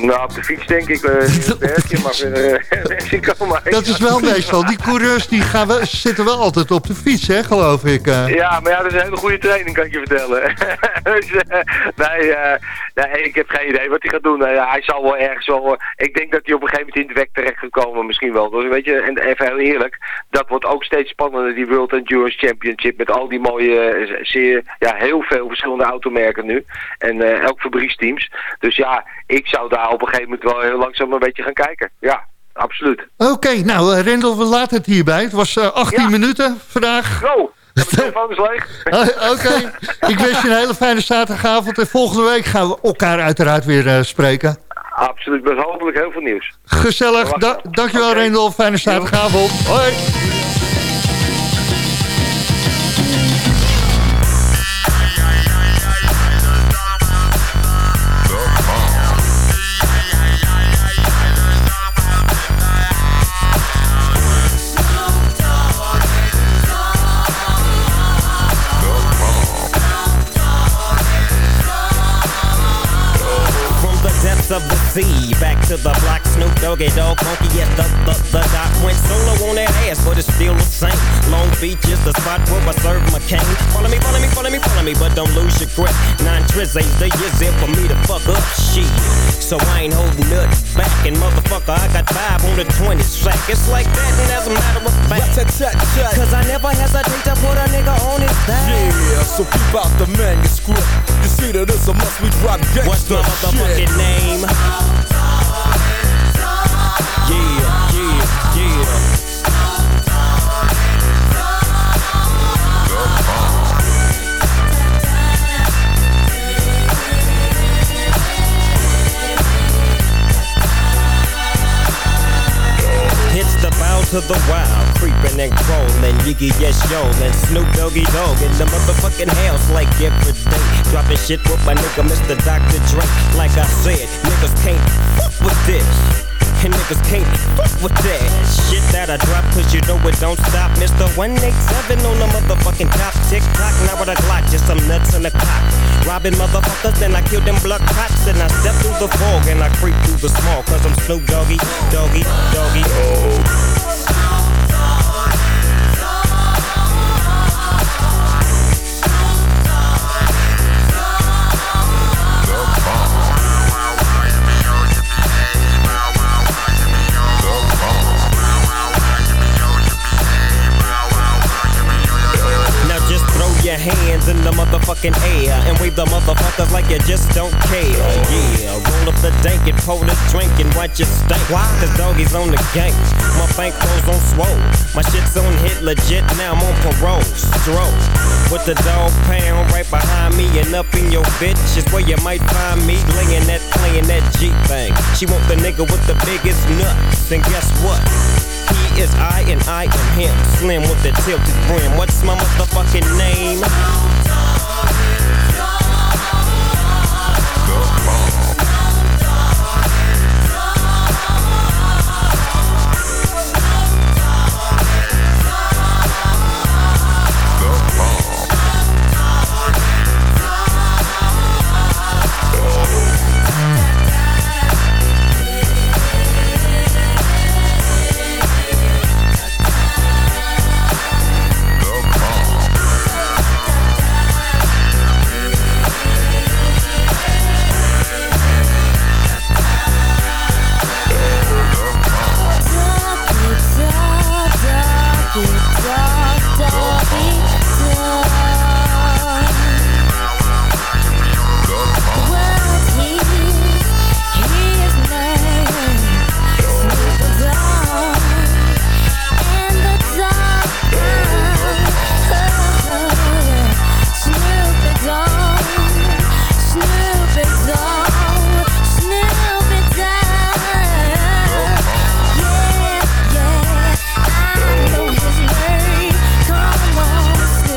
Nou, op de fiets denk ik. eh maar verder eh, weg. Dat is wel meestal. Die coureurs die gaan zitten wel altijd op de fiets, hè, geloof ik. eh. Ja, maar ja, dat is een hele goede training, kan ik je vertellen. dus, nee, nee, ik heb geen idee wat hij gaat doen. Eh, hij zal wel ergens wel... ik denk dat hij op een gegeven moment in het werk terecht gaat komen, misschien wel. Dus weet je, en even heel eerlijk, dat wordt ook steeds spannender, die World Endurance Championship, met al die mooie, zeer, ja, heel veel verschillende automerken nu. En elk fabrieksteams. Dus ja, ik zou daar op een gegeven moment wel heel langzaam een beetje gaan kijken. Ja. absoluut. Oké, nou uh, Rendel, we laten het hierbij. Het was uh, 18 Ja. minuten vandaag. Go! Mijn telefoon is leeg. Uh, Oké, ik wens je een hele fijne zaterdagavond. En volgende week gaan we elkaar uiteraard weer uh, spreken. Absoluut, met hopelijk heel veel nieuws. Gezellig, da dankjewel Oké. Rendel. Fijne zaterdagavond. Hoi. To the block, Snoop Doggy Dog, funky as the, the, the doc went solo on that ass, but it's still the same. Long Beach is the spot where I serve my cane. Follow me, follow me, follow me, follow me, but don't lose your grip. Nine tris ain't the years in for me to fuck up shit. So I ain't holding nothing back, and motherfucker, I got five on the 20 sack. It's like that, and as a matter of fact, cause I never hesitate to put a nigga on his back. Yeah, so keep out the manuscript. You see that it's a must we drop gangsta What's my motherfucking shit. name? Yeah, yeah, yeah. It's the bow to the wild, creeping and crawling, Yiggy yes yo, and Snoop Doggy Dog in the motherfucking house like every day. Dropping shit with my nigga Mr. Dr. Dre. Like I said, niggas can't fuck with this. And niggas can't fuck with that shit that I drop, cause you know it don't stop. Mr. 187 on the motherfucking top. Tick tock, now with a Glock, just some nuts in the cock. Robbing motherfuckers, then I kill them blood cops. Then I step through the fog and I creep through the small, cause I'm Snoop Doggy, Doggy, Doggy. Oh. Hands in the motherfucking air and wave the motherfuckers like you just don't care. Yeah, roll up the dank and pour the drink and watch it stink. Why? Cause doggies on the gang. My bankroll's on swole. My shit's on hit legit, now I'm on parole. Stroke. With the dog pound right behind me and up in your bitch is where you might find me laying that, playing that G thing. She want the nigga with the biggest nuts. And guess what? He is I and I am him. Slim with the tilted brim. What's my motherfucking name?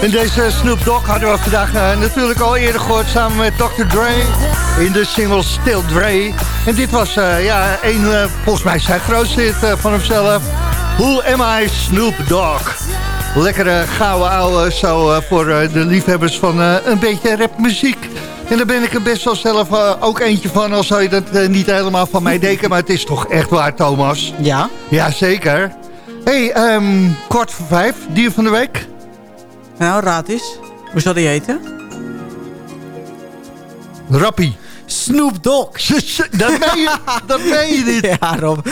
En deze Snoop Dogg hadden we vandaag uh, natuurlijk al eerder gehoord... samen met Dr. Dre in de single Still Dre. En dit was uh, ja, een, uh, volgens mij zijn grootste hit van hemzelf. Who Am I, Snoop Dogg. Lekkere gouden ouwe zo voor de liefhebbers van een beetje rapmuziek. En daar ben ik er best wel zelf ook eentje van... al zou je dat niet helemaal van mij denken... maar het is toch echt waar, Thomas. Ja? Ja, zeker. hey, um, kwart voor vijf, dier van de week... Nou, raad eens. Hoe zal die heten? Rappie. Snoop Dogg. dat meen je, dat meen je niet. Ja, Rob.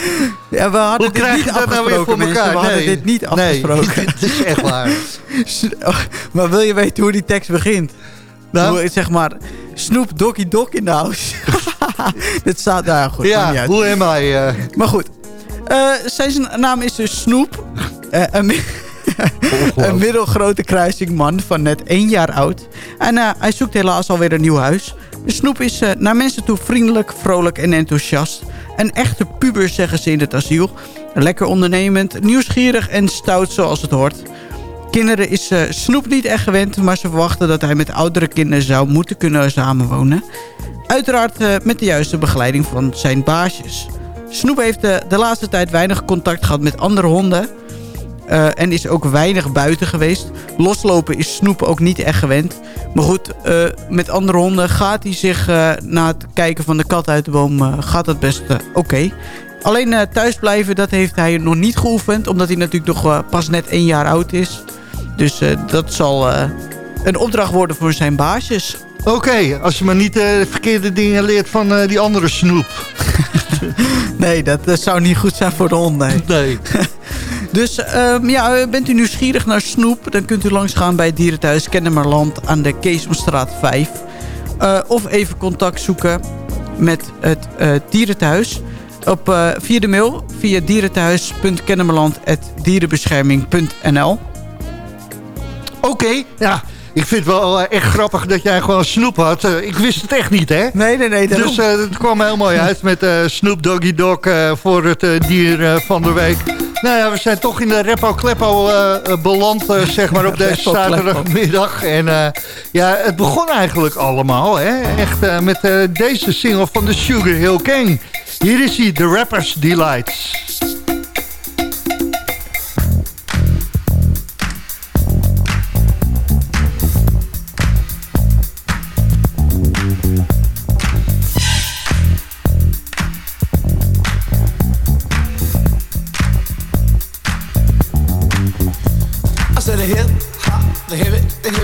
Ja, we hadden Hoe dit krijg niet nou weer voor mensen. elkaar? We hadden nee. dit niet afgesproken. Nee, dit is echt waar. maar wil je weten hoe die tekst begint? Nou? Hoe, zeg maar, Snoop Doggy Dog in de house. dit staat daar goed. Ja, hoe am I? Uh... Maar goed. Eh, zijn naam is dus Snoep. Eh, een, middelgrote kruisingman van net één jaar oud. En eh, hij zoekt helaas alweer een nieuw huis. Snoep is naar mensen toe vriendelijk, vrolijk en enthousiast. Een echte puber, zeggen ze in het asiel. Lekker ondernemend, nieuwsgierig en stout zoals het hoort. Kinderen is Snoep niet echt gewend... maar ze verwachten dat hij met oudere kinderen zou moeten kunnen samenwonen. Uiteraard met de juiste begeleiding van zijn baasjes. Snoep heeft de laatste tijd weinig contact gehad met andere honden... Uh, en is ook weinig buiten geweest. Loslopen is Snoep ook niet echt gewend. Maar goed, uh, met andere honden gaat hij zich uh, na het kijken van de kat uit de boom... gaat dat best oké. Okay. Alleen thuisblijven, dat heeft hij nog niet geoefend. Omdat hij natuurlijk nog pas net één jaar oud is. Dus dat zal een opdracht worden voor zijn baasjes. Oké, als je maar niet de verkeerde dingen leert van die andere Snoep. nee, dat, dat, zou niet goed zijn voor de hond, nee. nee. Dus um, ja, bent u nieuwsgierig naar snoep... dan kunt u langsgaan bij Dierenthuis Kennemerland aan de Keesomstraat 5. Uh, of even contact zoeken met het uh, Dierenthuis... Op, uh, via de mail via dierentehuis.kennemerland.dierenbescherming.nl Oké, okay, ja. Ik vind het wel echt grappig dat jij gewoon snoep had. ik wist het echt niet, hè? Nee, nee, nee. Dus het kwam heel mooi uit met Snoep Doggy Dog voor het dier van de week. Nou ja, we zijn toch in de Repo Kleppo uh, beland, uh, zeg maar, op deze zaterdagmiddag. En uh, ja, het begon eigenlijk allemaal, hè. Echt met deze single van de Sugar Hill Gang. Hier is hij, The Rapper's Delights.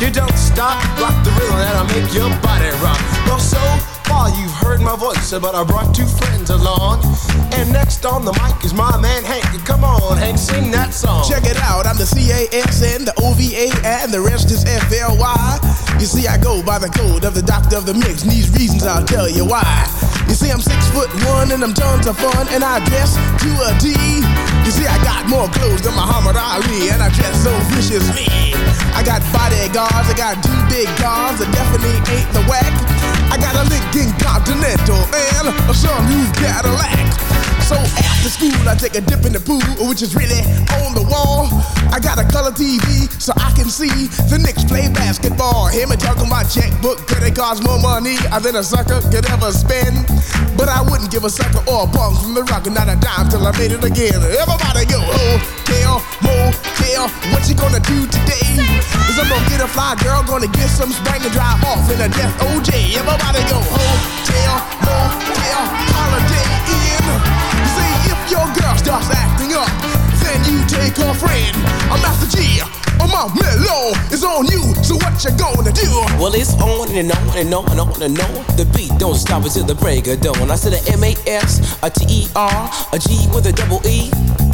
You don't stop, rock the rhythm that'll make your body rock. Well, so far you've heard my voice, but I brought two friends along. And next on the mic is my man Hank. Come on, Hank, sing that song. Check it out, I'm the C-A-S-N, the O-V-A, and the rest is F-L-Y. You see, I go by the code of the doctor of the mix, and these reasons I'll tell you why. You see, I'm six foot one and I'm tons of fun, and I dress to a T. You see, I got more clothes than Muhammad Ali, and I dress so viciously. I got bodyguards, I got two big cars that definitely ain't the whack. I got a Lincoln Continental and a some new Cadillac. So after school, I take a dip in the pool, which is really on the wall. I got a color TV so I can see the Knicks play basketball. Him and talking my checkbook, could it cost more money than a sucker could ever spend? But I wouldn't give a sucker or a bum from the rock, not a dime till I made it again. Everybody go, hotel, motel, what you gonna do today? Is I'm gonna get a fly girl, gonna get some spring and drive off in a death OJ. Everybody go, hotel, motel, holiday in your girl starts acting up, then you take her friend. I'm Master G. My mellow is on you, so what you gonna do? Well, it's on and on and on and on and on. The beat don't stop until the break of dawn. I said a M A S, a T E R, a G with a double E.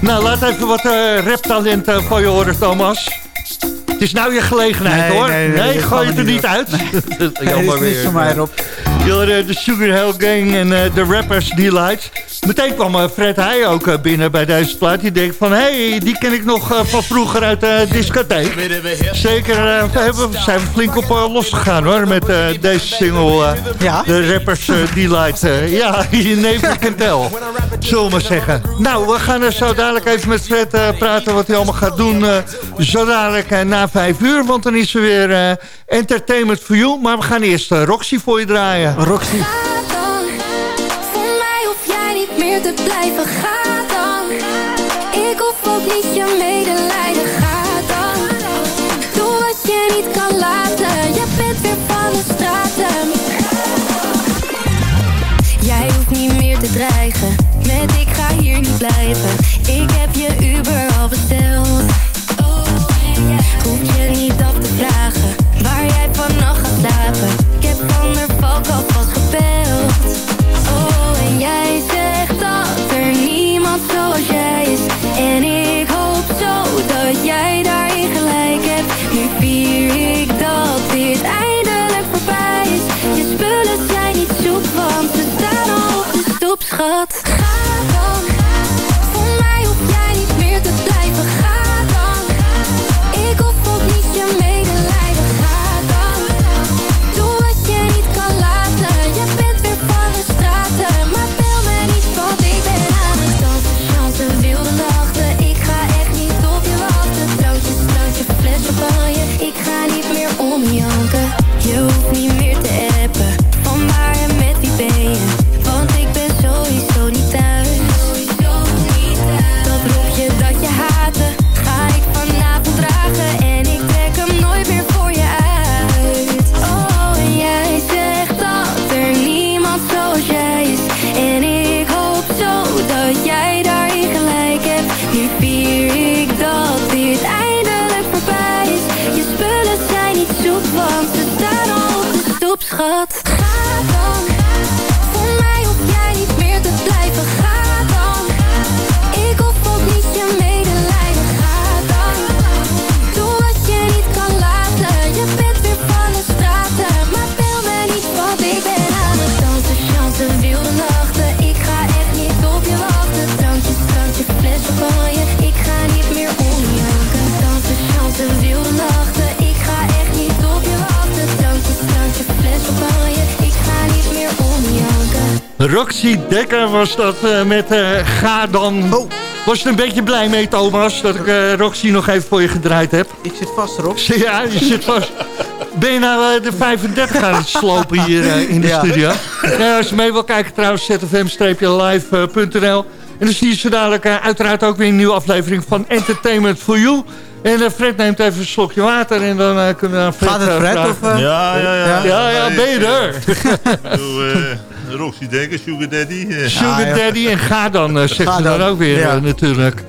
Nou, laat even wat eh raptalent eh, van je horen, Thomas. Het is nou je gelegenheid, Nee, hoor. nee, gooi het er niet uit. Dit is niks voor mij, Rob. Je hoorde de Sugar Hill Gang en eh, de Rappers Delight. Meteen kwam eh, Fred Heij ook eh, binnen bij deze plaat. Die denkt van, hé, hey, die ken ik nog eh, van vroeger uit de discotheek. Zeker, we hebben, zijn we flink op losgegaan hoor, met deze single. eh, De Rappers Delight. ja, je neemt ik tel. Zullen we maar zeggen. Nou, we gaan er zo dadelijk even met Fred praten wat hij allemaal gaat doen. zo dadelijk na vijf uur, want dan is er weer Entertainment for You. Maar we gaan eerst Roxy voor je draaien. Roxy. Te blijven, ga dan. Ik hoef ook niet je medelijden, ga dan. Doe wat je niet kan laten, je bent weer van de straten. Jij hoeft niet meer te dreigen, met ik ga hier niet blijven. Ik heb je Roxy Dekker was dat eh, met eh, Ga dan. Oh. Was je er een beetje blij mee, Thomas, dat ik eh, Roxy nog even voor je gedraaid heb? Ik zit vast erop. Ja, je zit vast. Ben je nou de 35 aan het slopen hier eh, in de Ja. studio? Ja, als je mee wil kijken trouwens, zfm-live.nl. En dan zie je zo dadelijk uiteraard ook weer een nieuwe aflevering van Entertainment for You. En Fred neemt even een slokje water en dan eh, kunnen we aan Fred Gaat het Fred of... Ja, ja, ja. Ja, ja, ben je er? Roxy Dekker, Sugar Daddy. eh. Sugar Daddy en ga dan, eh, zegt Ga ze dan dan. ook weer Ja. eh, natuurlijk.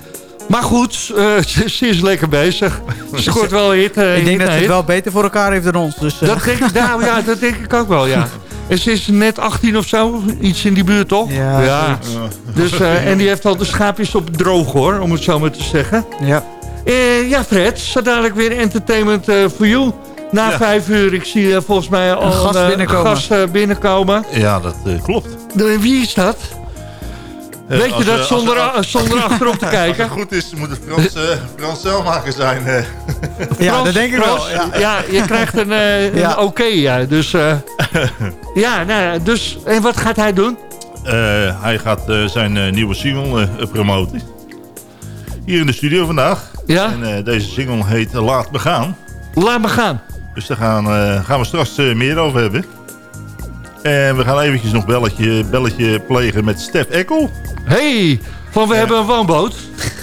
Maar goed, eh, ze, is lekker bezig. Ze scoort wel hit. Ik denk hit dat ze het wel beter voor elkaar heeft dan ons. Dus. Dat denk, ik, nou, ja, dat denk ik ook wel, ja. En ze is net 18 of zo, iets in die buurt toch? Ja, Dus, eh, en die heeft al de schaapjes op droog hoor, om het zo maar te zeggen. Ja. Eh, ja Fred, zo dadelijk weer entertainment eh, for you. Na Ja. vijf uur, ik zie eh, volgens mij al gast eh, binnenkomen. gast, eh, binnenkomen. Ja, dat klopt. De- wie is dat? Weet je als, dat als- zonder, als- zonder achterop te Als kijken? het goed is, moet het Frans, Frans Zelmaker zijn. eh. ja, Frans, dat denk ik Frans, wel. Ja. Ja, je krijgt een, eh, Ja. een oké, ja. Dus, eh, ja, nou, dus, en wat gaat hij doen? Eh, hij gaat zijn nieuwe single promoten. Hier in de studio vandaag. Ja? En eh, deze single heet Laat Me Gaan. Laat me gaan. Dus daar gaan, eh, gaan we straks eh, meer over hebben. En we gaan eventjes nog belletje, belletje plegen met Stef Ekkel. hey, van we hebben een woonboot.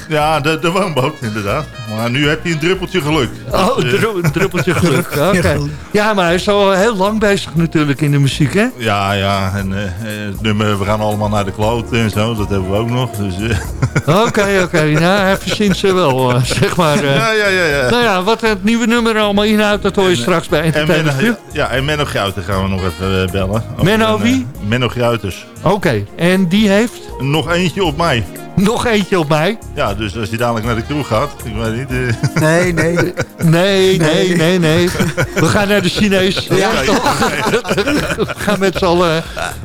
Ja, de, de woonboot inderdaad. Maar nu heb je een druppeltje geluk. Oh, Dus, een eh, dru- een druppeltje geluk. Oké. Ja, maar hij is al heel lang bezig natuurlijk in de muziek, hè? Ja, ja. En eh, eh, het nummer, we gaan allemaal naar de kloot en zo. Dat hebben we ook nog. Dus, eh, Oké, oké. Nou, hij verzint ze wel, eh, zeg maar. eh. ja, ja, ja. ja. Nou ja, wat het nieuwe nummer allemaal inhoudt, dat hoor je straks bij En Menno, ja, en Menno Guiten gaan we nog even eh, bellen. Menno wie? eh, Menno Guiters. Oké, en die heeft Nog eentje op mij. nog eentje op mij. Ja, dus als hij dadelijk naar de kroeg gaat, ik weet niet. eh, Nee, nee. Nee, nee, nee, nee. We gaan naar de Chinees. Ja, toch? We gaan met z'n allen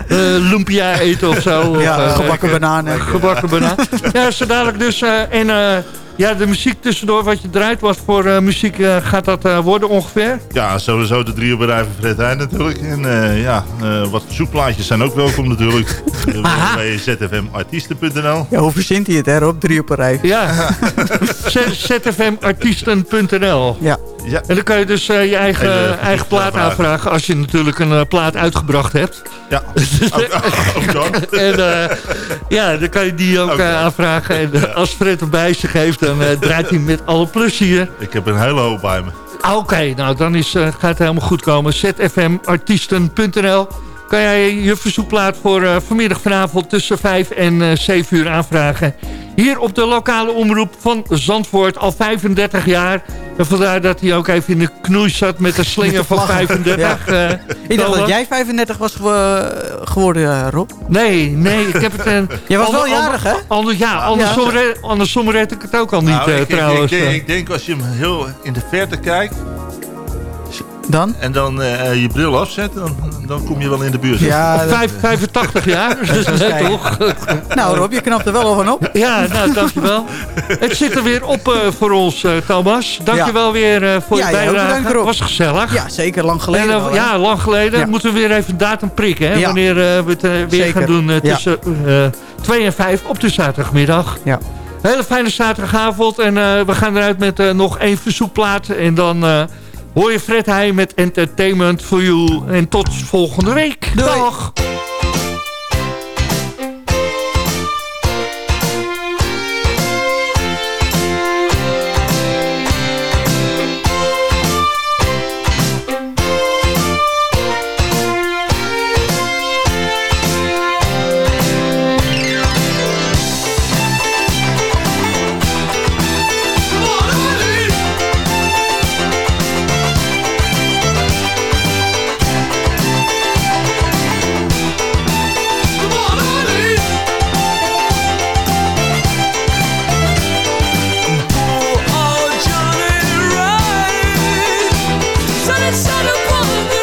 eh, lumpia eten of zo. Of, Ja, eh, gebakken bananen. Gebakken banaan. Ja, zo dadelijk dus. eh, en eh, ja, de muziek tussendoor, wat je draait, wat voor eh, muziek eh, gaat dat eh, worden ongeveer? ja, sowieso de drie op een rij van Fred Heijn natuurlijk. En eh, ja, eh, wat verzoekplaatjes zijn ook welkom natuurlijk. Bij zfmartiesten.nl. Ja, hoe verzint hij het, hè, Rob? Drie op een rij. Ja, zfmartiesten.nl. Ja. Ja. En dan kan je dus eh, je eigen, eigen plaat aanvragen. als je natuurlijk een eh, plaat uitgebracht hebt. Ja, ook, ook dan. En eh, ja, dan kan je die ook aanvragen. En als Fred erbij zich heeft, dan draait hij met alle plezier. Ik heb een hele hoop bij me. Ah, Oké, nou dan is, gaat het helemaal goed komen. zfmartiesten.nl kan jij je verzoekplaat voor eh, vanmiddag vanavond tussen 5 en eh 7 uur aanvragen. Hier op de lokale omroep van Zandvoort al 35 jaar. En vandaar dat hij ook even in de knoei zat met de slinger Met de van vlaggen. 35. eh, Ik dacht dat jij 35 was gewo- geworden, eh, Rob. Nee, nee, ik heb het... een. Jij was wel jarig, hè? Ander, ja, andersom, red, andersom red ik het ook al niet Nou, eh, ik, trouwens. Ik, eh. ik denk als je hem heel in de verte kijkt Dan? en dan eh, je bril afzet, dan, dan kom je wel in de buurt. Ja, dat- Vijf- 85 jaar, dus dat is toch? nou Rob, je knapt er wel al van op. Ja, nou, dankjewel. Het zit er weer op eh, voor ons, eh, Thomas. Dankjewel weer eh, voor Ja, je bijdrage. bedankt, Rob. was gezellig. Ja, zeker lang En, geleden. ja, lang geleden. Ja. Moeten we weer even datum prikken. Hè? Ja. Wanneer eh, we het weer Zeker. gaan doen eh, Ja. tussen eh 2 en 5 op de zaterdagmiddag. Ja. Hele fijne zaterdagavond. En eh, we gaan eruit met eh, nog één verzoekplaat. En dan eh, hoor je Fred Heij met Entertainment for You. En tot volgende week. Doei. Dag. woman